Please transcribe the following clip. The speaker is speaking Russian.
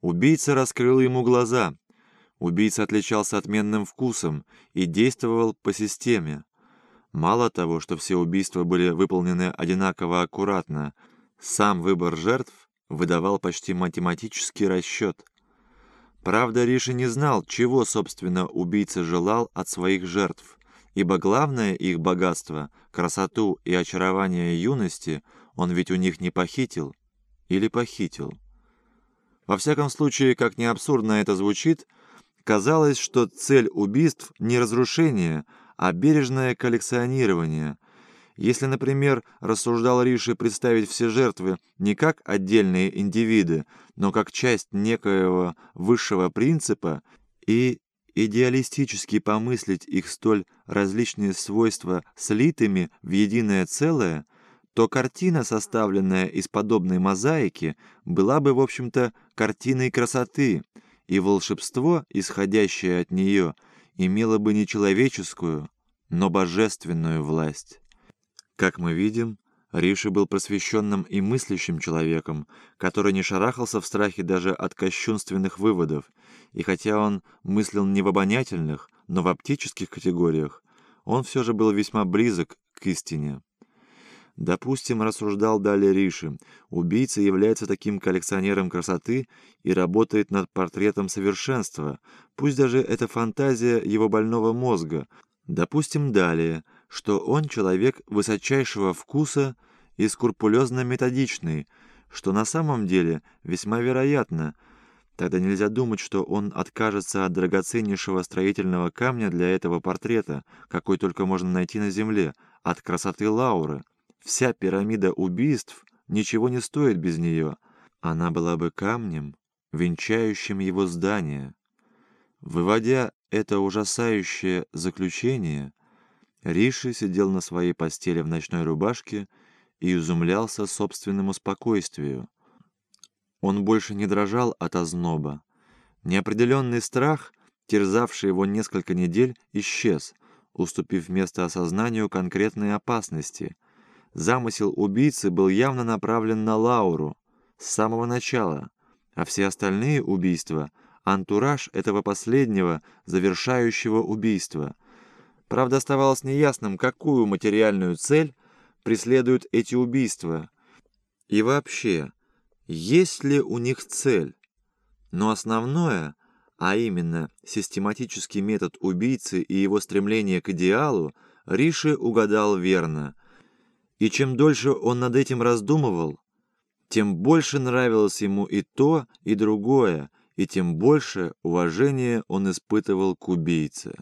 Убийца раскрыл ему глаза. Убийца отличался отменным вкусом и действовал по системе. Мало того, что все убийства были выполнены одинаково аккуратно, сам выбор жертв выдавал почти математический расчет. Правда, Риши не знал, чего, собственно, убийца желал от своих жертв, ибо главное их богатство, красоту и очарование юности он ведь у них не похитил или похитил. Во всяком случае, как ни абсурдно это звучит, казалось, что цель убийств не разрушение, а бережное коллекционирование. Если, например, рассуждал Риши представить все жертвы не как отдельные индивиды, но как часть некоего высшего принципа и идеалистически помыслить их столь различные свойства слитыми в единое целое – то картина, составленная из подобной мозаики, была бы, в общем-то, картиной красоты, и волшебство, исходящее от нее, имело бы не человеческую, но божественную власть. Как мы видим, Риши был просвещенным и мыслящим человеком, который не шарахался в страхе даже от кощунственных выводов, и хотя он мыслил не в обонятельных, но в оптических категориях, он все же был весьма близок к истине. Допустим, рассуждал далее Риши, убийца является таким коллекционером красоты и работает над портретом совершенства, пусть даже это фантазия его больного мозга. Допустим далее, что он человек высочайшего вкуса и скрупулезно методичный, что на самом деле весьма вероятно. Тогда нельзя думать, что он откажется от драгоценнейшего строительного камня для этого портрета, какой только можно найти на земле, от красоты Лауры. Вся пирамида убийств ничего не стоит без нее. Она была бы камнем, венчающим его здание. Выводя это ужасающее заключение, Риши сидел на своей постели в ночной рубашке и изумлялся собственному спокойствию. Он больше не дрожал от озноба. Неопределенный страх, терзавший его несколько недель, исчез, уступив место осознанию конкретной опасности — Замысел убийцы был явно направлен на Лауру с самого начала, а все остальные убийства — антураж этого последнего, завершающего убийства. Правда, оставалось неясным, какую материальную цель преследуют эти убийства. И вообще, есть ли у них цель? Но основное, а именно систематический метод убийцы и его стремление к идеалу, Риши угадал верно — и чем дольше он над этим раздумывал, тем больше нравилось ему и то, и другое, и тем больше уважения он испытывал к убийце.